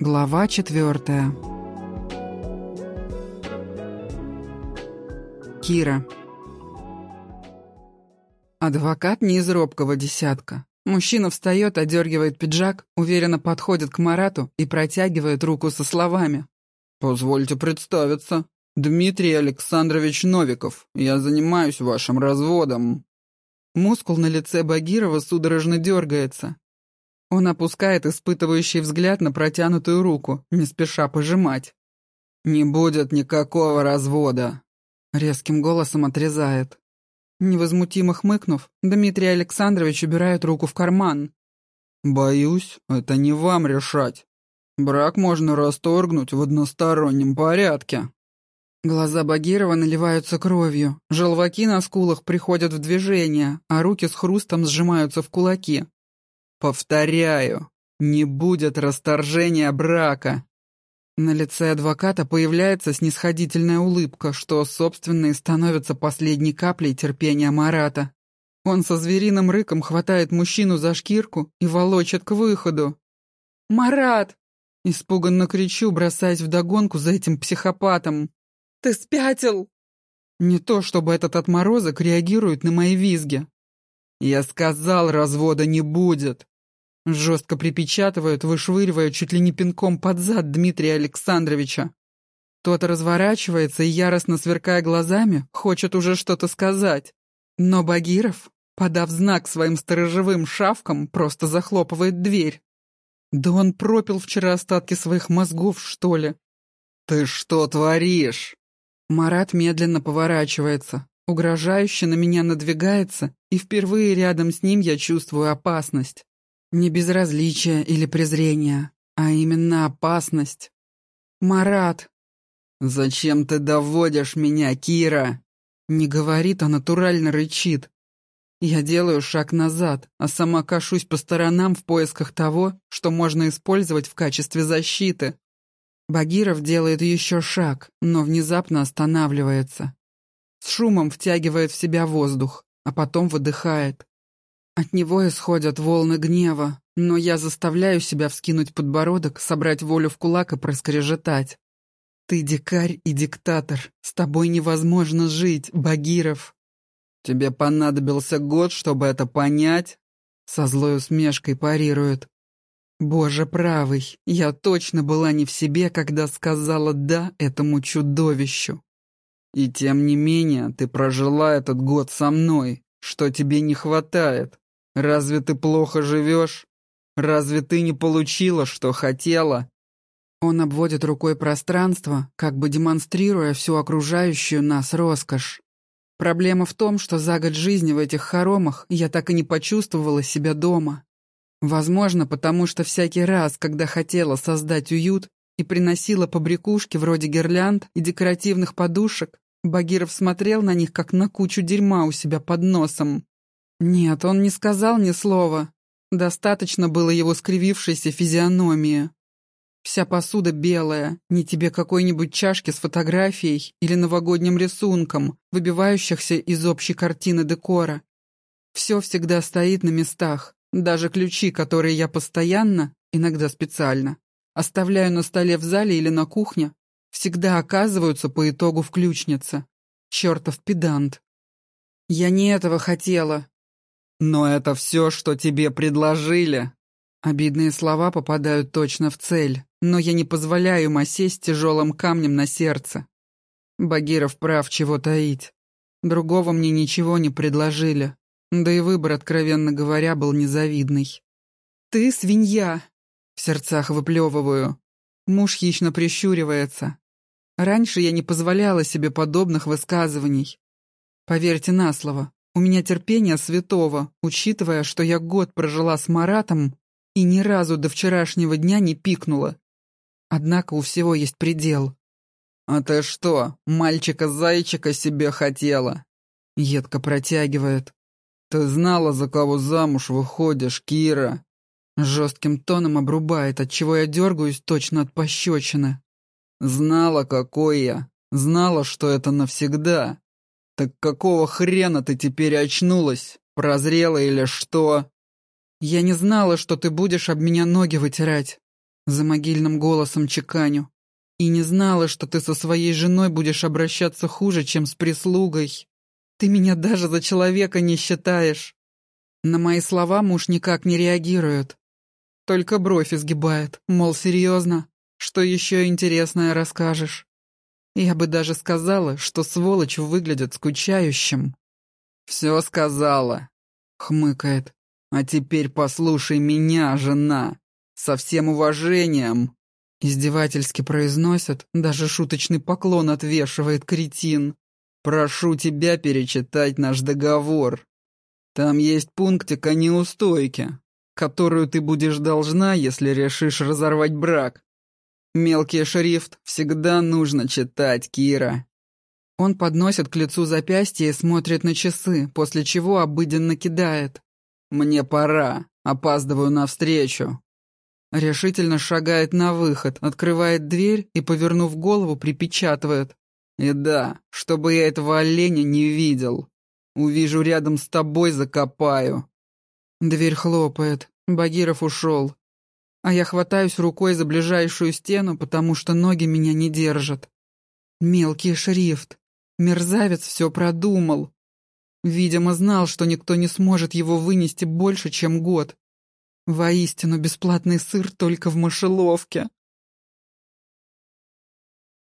Глава четвертая. Кира. Адвокат не из робкого десятка. Мужчина встает, одергивает пиджак, уверенно подходит к Марату и протягивает руку со словами. «Позвольте представиться. Дмитрий Александрович Новиков. Я занимаюсь вашим разводом». Мускул на лице Багирова судорожно дергается. Он опускает испытывающий взгляд на протянутую руку, не спеша пожимать. «Не будет никакого развода», — резким голосом отрезает. Невозмутимо хмыкнув, Дмитрий Александрович убирает руку в карман. «Боюсь, это не вам решать. Брак можно расторгнуть в одностороннем порядке». Глаза Багирова наливаются кровью, желваки на скулах приходят в движение, а руки с хрустом сжимаются в кулаки. Повторяю, не будет расторжения брака. На лице адвоката появляется снисходительная улыбка, что, собственно, и становится последней каплей терпения Марата. Он со звериным рыком хватает мужчину за шкирку и волочит к выходу. «Марат!» — испуганно кричу, бросаясь вдогонку за этим психопатом. «Ты спятил!» Не то, чтобы этот отморозок реагирует на мои визги. «Я сказал, развода не будет!» Жестко припечатывают, вышвыривая чуть ли не пинком под зад Дмитрия Александровича. Тот разворачивается и, яростно сверкая глазами, хочет уже что-то сказать. Но Багиров, подав знак своим сторожевым шавкам, просто захлопывает дверь. Да он пропил вчера остатки своих мозгов, что ли. «Ты что творишь?» Марат медленно поворачивается, угрожающе на меня надвигается, и впервые рядом с ним я чувствую опасность. Не безразличие или презрение, а именно опасность. «Марат!» «Зачем ты доводишь меня, Кира?» Не говорит, а натурально рычит. Я делаю шаг назад, а сама кашусь по сторонам в поисках того, что можно использовать в качестве защиты. Багиров делает еще шаг, но внезапно останавливается. Шумом втягивает в себя воздух, а потом выдыхает. От него исходят волны гнева, но я заставляю себя вскинуть подбородок, собрать волю в кулак и проскрежетать. «Ты дикарь и диктатор. С тобой невозможно жить, Багиров». «Тебе понадобился год, чтобы это понять?» Со злой усмешкой парирует. «Боже правый, я точно была не в себе, когда сказала «да» этому чудовищу». «И тем не менее ты прожила этот год со мной. Что тебе не хватает?» Разве ты плохо живешь? Разве ты не получила, что хотела?» Он обводит рукой пространство, как бы демонстрируя всю окружающую нас роскошь. Проблема в том, что за год жизни в этих хоромах я так и не почувствовала себя дома. Возможно, потому что всякий раз, когда хотела создать уют и приносила побрякушки вроде гирлянд и декоративных подушек, Багиров смотрел на них, как на кучу дерьма у себя под носом. Нет, он не сказал ни слова. Достаточно было его скривившейся физиономии. Вся посуда белая, не тебе какой-нибудь чашки с фотографией или новогодним рисунком, выбивающихся из общей картины декора. Все всегда стоит на местах, даже ключи, которые я постоянно, иногда специально, оставляю на столе в зале или на кухне, всегда оказываются по итогу в ключнице. Чертов педант. Я не этого хотела, «Но это все, что тебе предложили». Обидные слова попадают точно в цель, но я не позволяю им осесть тяжелым камнем на сердце. Багиров прав чего таить. Другого мне ничего не предложили, да и выбор, откровенно говоря, был незавидный. «Ты свинья!» — в сердцах выплевываю. Муж хищно прищуривается. Раньше я не позволяла себе подобных высказываний. Поверьте на слово, у меня терпение святого, учитывая, что я год прожила с Маратом и ни разу до вчерашнего дня не пикнула. Однако у всего есть предел. «А ты что, мальчика-зайчика себе хотела?» Едко протягивает. «Ты знала, за кого замуж выходишь, Кира?» Жестким тоном обрубает, отчего я дергаюсь точно от пощечины. «Знала, какой я. Знала, что это навсегда. «Так какого хрена ты теперь очнулась? Прозрела или что?» «Я не знала, что ты будешь об меня ноги вытирать». За могильным голосом чеканю. И не знала, что ты со своей женой будешь обращаться хуже, чем с прислугой. Ты меня даже за человека не считаешь. На мои слова муж никак не реагирует. Только бровь изгибает, мол, серьезно, что еще интересное расскажешь? Я бы даже сказала, что сволочь выглядит скучающим. «Все сказала», — хмыкает. «А теперь послушай меня, жена, со всем уважением». Издевательски произносит, даже шуточный поклон отвешивает кретин. «Прошу тебя перечитать наш договор. Там есть пунктик о неустойке, которую ты будешь должна, если решишь разорвать брак. Мелкий шрифт всегда нужно читать, Кира». Он подносит к лицу запястье и смотрит на часы, после чего обыденно кидает. «Мне пора. Опаздываю на встречу». Решительно шагает на выход, открывает дверь и, повернув голову, припечатывает. «И да, чтобы я этого оленя не видел. Увижу рядом с тобой, закопаю». Дверь хлопает. Багиров ушел. А я хватаюсь рукой за ближайшую стену, потому что ноги меня не держат. Мелкий шрифт. Мерзавец все продумал. Видимо, знал, что никто не сможет его вынести больше, чем год. Воистину, бесплатный сыр только в мышеловке.